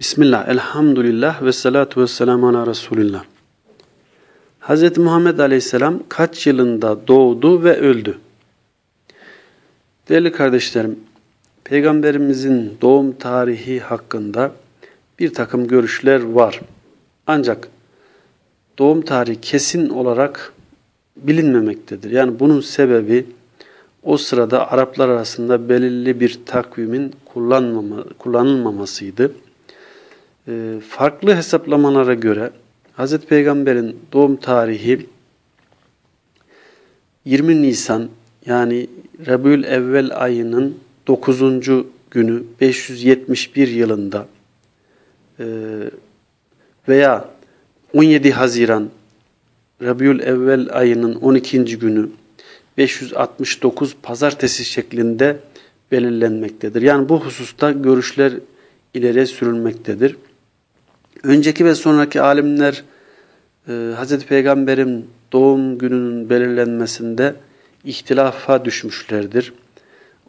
Bismillah, elhamdülillah ve salatu ve selamu ala Resulillah. Hz. Muhammed Aleyhisselam kaç yılında doğdu ve öldü? Değerli kardeşlerim, Peygamberimizin doğum tarihi hakkında bir takım görüşler var. Ancak doğum tarihi kesin olarak bilinmemektedir. Yani bunun sebebi o sırada Araplar arasında belirli bir takvimin kullanılmamasıydı. E, farklı hesaplamalara göre Hz. Peygamber'in doğum tarihi 20 Nisan yani Rabiül Evvel ayının 9. günü 571 yılında e, veya 17 Haziran Rabiül Evvel ayının 12. günü 569 pazartesi şeklinde belirlenmektedir. Yani bu hususta görüşler ileri sürülmektedir. Önceki ve sonraki alimler e, Hz. Peygamber'in doğum gününün belirlenmesinde ihtilafa düşmüşlerdir.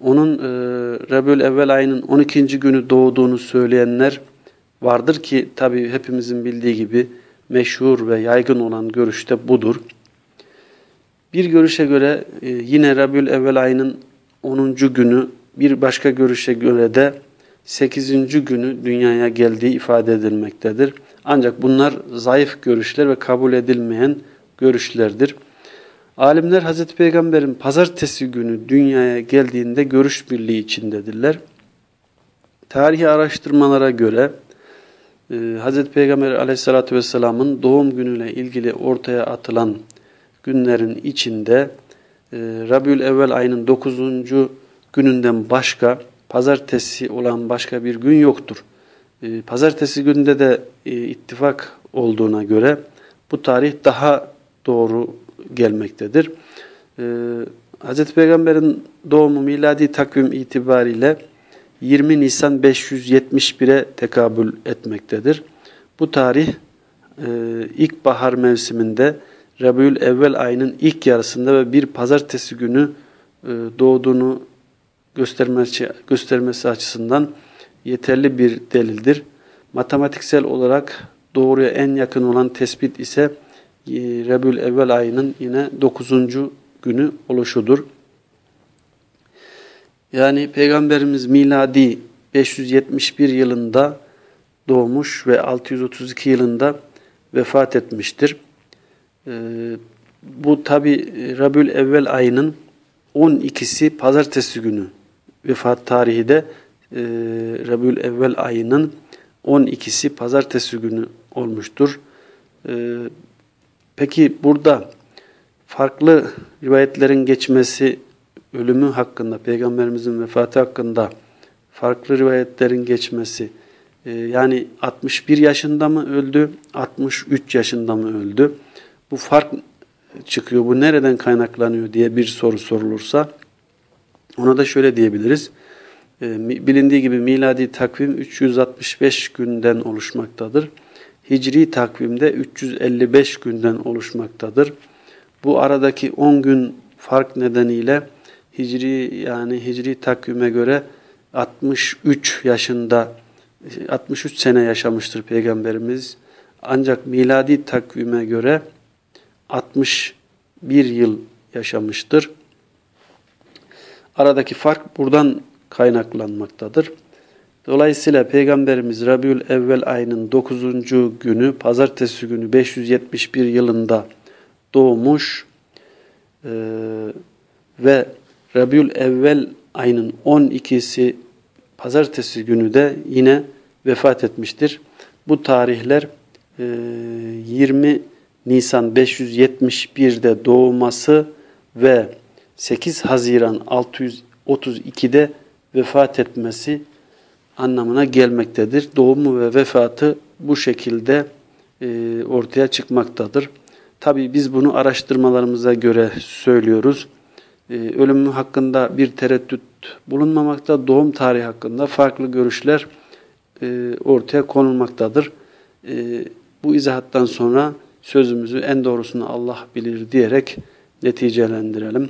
Onun e, Rebül Evvel ayının 12. günü doğduğunu söyleyenler vardır ki tabi hepimizin bildiği gibi meşhur ve yaygın olan görüş de budur. Bir görüşe göre e, yine Rebül Evvel ayının 10. günü bir başka görüşe göre de 8. günü dünyaya geldiği ifade edilmektedir. Ancak bunlar zayıf görüşler ve kabul edilmeyen görüşlerdir. Alimler Hazreti Peygamber'in pazartesi günü dünyaya geldiğinde görüş birliği içindedirler. Tarihi araştırmalara göre e, Peygamber aleyhissalatü vesselamın doğum günüyle ilgili ortaya atılan günlerin içinde e, Rabiül Evvel ayının 9. gününden başka pazartesi olan başka bir gün yoktur. E, pazartesi günde de e, ittifak olduğuna göre bu tarih daha doğru gelmektedir. E, Hz. Peygamber'in doğumu miladi takvim itibariyle 20 Nisan 571'e tekabül etmektedir. Bu tarih e, ilkbahar mevsiminde Rabiül Evvel ayının ilk yarısında ve bir pazartesi günü e, doğduğunu göstermesi, göstermesi açısından yeterli bir delildir. Matematiksel olarak doğruya en yakın olan tespit ise e, Rebül Evvel ayının yine 9. günü oluşudur. Yani Peygamberimiz miladi 571 yılında doğmuş ve 632 yılında vefat etmiştir. Ee, bu tabi Rabül Evvel ayının 12'si pazartesi günü vefat tarihi de e, Rabiül Evvel ayının 12'si pazartesi günü olmuştur. E, peki burada farklı rivayetlerin geçmesi ölümü hakkında, Peygamberimizin vefatı hakkında farklı rivayetlerin geçmesi e, yani 61 yaşında mı öldü, 63 yaşında mı öldü? Bu fark çıkıyor, bu nereden kaynaklanıyor diye bir soru sorulursa ona da şöyle diyebiliriz. E, bilindiği gibi miladi takvim 365 günden oluşmaktadır. Hicri takvimde 355 günden oluşmaktadır. Bu aradaki 10 gün fark nedeniyle Hicri yani Hicri takvime göre 63 yaşında 63 sene yaşamıştır Peygamberimiz. Ancak miladi takvime göre 61 yıl yaşamıştır. Aradaki fark buradan kaynaklanmaktadır. Dolayısıyla Peygamberimiz Rabiül Evvel ayının 9. günü, pazartesi günü 571 yılında doğmuş e, ve Rabiül Evvel ayının 12'si pazartesi günü de yine vefat etmiştir. Bu tarihler e, 20 Nisan 571'de doğması ve 8 Haziran 632'de vefat etmesi anlamına gelmektedir. Doğumu ve vefatı bu şekilde e, ortaya çıkmaktadır. Tabi biz bunu araştırmalarımıza göre söylüyoruz. E, ölümü hakkında bir tereddüt bulunmamakta, doğum tarihi hakkında farklı görüşler e, ortaya konulmaktadır. E, bu izahattan sonra sözümüzü en doğrusunu Allah bilir diyerek neticelendirelim.